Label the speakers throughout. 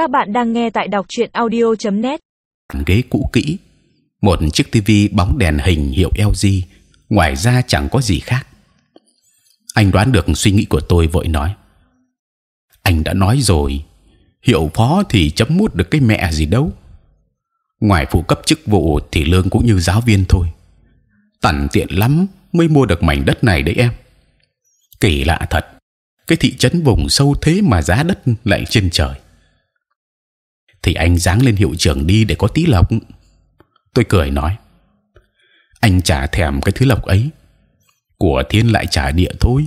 Speaker 1: Các bạn đang nghe tại đọc truyện audio.net.
Speaker 2: ghế cũ kỹ, một chiếc tivi bóng đèn hình hiệu LG, ngoài ra chẳng có gì khác. Anh đoán được suy nghĩ của tôi vội nói: anh đã nói rồi, hiệu phó thì chấm mút được cái mẹ gì đâu. Ngoài phụ cấp chức vụ thì lương cũng như giáo viên thôi. Tận tiện lắm mới mua được mảnh đất này đấy em. Kỳ lạ thật, cái thị trấn vùng sâu thế mà giá đất lại trên trời. Thì anh dáng lên hiệu trưởng đi để có tí lộc. Tôi cười nói, anh trả thèm cái thứ lộc ấy, của thiên lại trả địa thôi.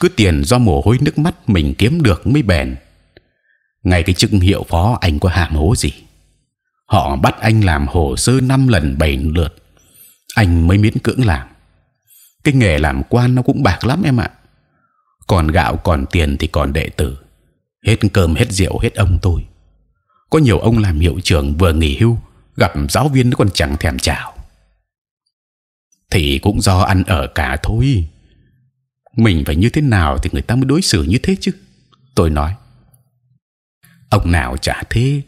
Speaker 2: Cứ tiền do mồ hôi nước mắt mình kiếm được mới bền. Ngay cái chức hiệu phó anh có hàm hố gì? Họ bắt anh làm hồ sơ năm lần bảy lượt, anh mới miễn cưỡng làm. Cái nghề làm quan nó cũng bạc lắm em ạ còn gạo còn tiền thì còn đệ tử hết cơm hết rượu hết ông tôi có nhiều ông làm hiệu trưởng vừa nghỉ hưu, gặp giáo viên nó còn chẳng thèm chào. Thì cũng do ăn ở cả thôi. Mình phải như thế nào thì người ta mới đối xử như thế chứ? Tôi nói. Ông nào chả thế.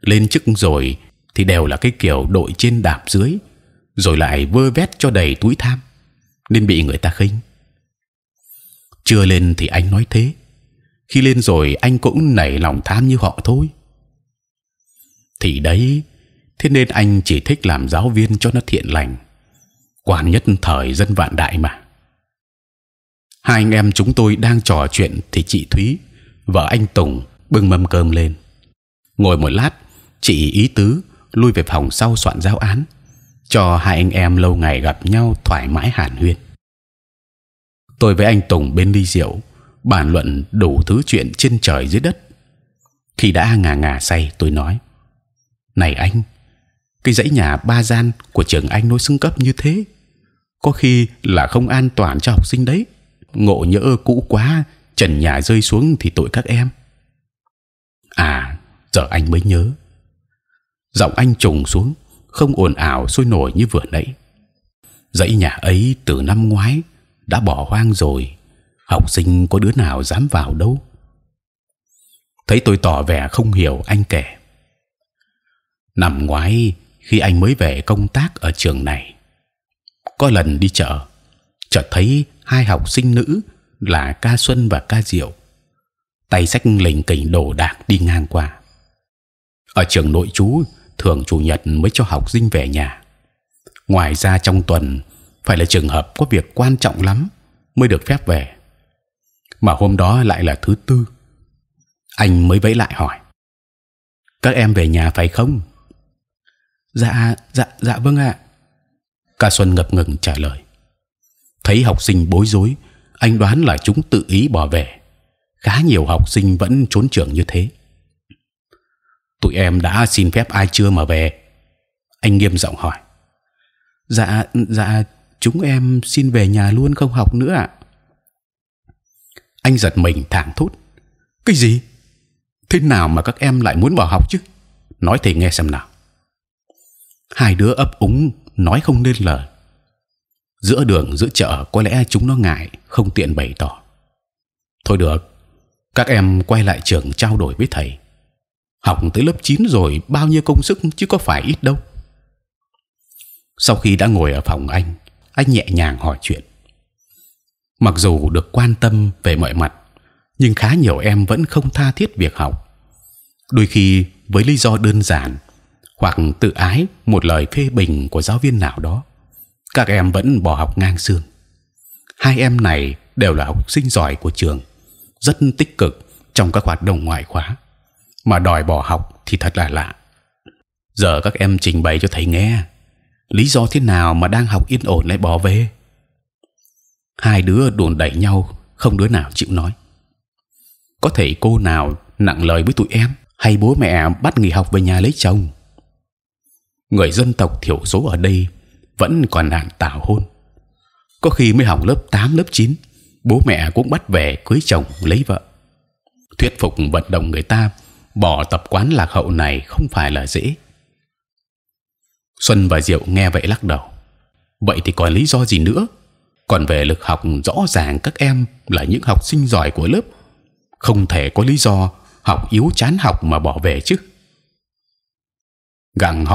Speaker 2: Lên chức rồi thì đều là cái kiểu đội trên đạp dưới, rồi lại vơ vét cho đầy túi tham, nên bị người ta khinh. Chưa lên thì anh nói thế. Khi lên rồi anh cũng nảy lòng tham như họ thôi thì đấy thế nên anh chỉ thích làm giáo viên cho nó thiện lành quan nhất thời dân vạn đại mà. Hai anh em chúng tôi đang trò chuyện thì chị Thúy vợ anh Tùng bưng mâm cơm lên. Ngồi một lát chị ý tứ lui về phòng sau soạn giáo án cho hai anh em lâu ngày gặp nhau thoải mái hàn huyên. Tôi với anh Tùng bên ly rượu bàn luận đủ thứ chuyện trên trời dưới đất. Khi đã ngà ngà say, tôi nói: này anh, cái dãy nhà ba gian của trường anh nối xưng cấp như thế, có khi là không an toàn cho học sinh đấy. Ngộ nhỡ cũ quá, trần nhà rơi xuống thì tội các em. À, giờ anh mới nhớ. Giọng anh trùng xuống, không ồn ào sôi nổi như vừa nãy. Dãy nhà ấy từ năm ngoái đã bỏ hoang rồi học sinh có đứa nào dám vào đâu thấy tôi tỏ vẻ không hiểu anh kể năm ngoái, khi anh mới về công tác ở trường này, có lần đi chợ chợt thấy hai học sinh nữ là ca xuân và ca diệu. Tay sách lình kình đồ đạc đi ngang qua. Ở trường nội trú, thường chủ nhật mới cho học sinh về nhà. Ngoài ra trong tuần, phải là trường hợp có việc quan trọng lắm mới được phép về. Mà hôm đó lại là thứ tư. Anh mới vẫy lại hỏi, các em về nhà phải không? Dạ dạ dạ vâng ạ ca xuân ngập ngừng trả lời thấy học sinh bối rối anh đoán là chúng tự ý bỏ về khá nhiều học sinh vẫn trốn trường như thế tụi em đã xin phép ai chưa mà về anh nghiêm giọng hỏi dạ dạ chúng em xin về nhà luôn không học nữa ạ. Anh giật mình thảng thốt. Cái gì? Thế nào mà các em lại muốn bỏ học chứ? Nói thầy nghe xem nào. Hai đứa ấp úng nói không nên lời. Giữa đường giữa chợ có lẽ chúng nó ngại không tiện bày tỏ. Thôi được, các em quay lại trường trao đổi với thầy. Học tới lớp 9 rồi bao nhiêu công sức chứ có phải ít đâu. Sau khi đã ngồi ở phòng anh, anh nhẹ nhàng hỏi chuyện. Mặc dù được quan tâm về mọi mặt, nhưng khá nhiều em vẫn không tha thiết việc học. Đôi khi với lý do đơn giản hoặc tự ái một lời phê bình của giáo viên nào đó, các em vẫn bỏ học ngang xương. Hai em này đều là học sinh giỏi của trường, rất tích cực trong các hoạt động ngoại khóa, mà đòi bỏ học thì thật là lạ. Giờ các em trình bày cho thầy nghe lý do thế nào mà đang học yên ổn lại bỏ về? Hai đứa đồn đẩy nhau không đứa nào chịu nói. Có thể cô nào nặng lời với tụi em hay bố mẹ bắt nghỉ học về nhà lấy chồng? Người dân tộc thiểu số ở đây vẫn còn nạn tảo hôn có khi mới học lớp 8, lớp 9 bố mẹ cũng bắt về cưới chồng lấy vợ thuyết phục vận động người ta bỏ tập quán lạc hậu này không phải là dễ Xuân và Diệu nghe vậy lắc đầu. Vậy thì còn lý do gì nữa? Còn về lực học rõ ràng các em là những học sinh giỏi của lớp, không thể có lý do học yếu chán học mà bỏ về chứ? Gặng họ.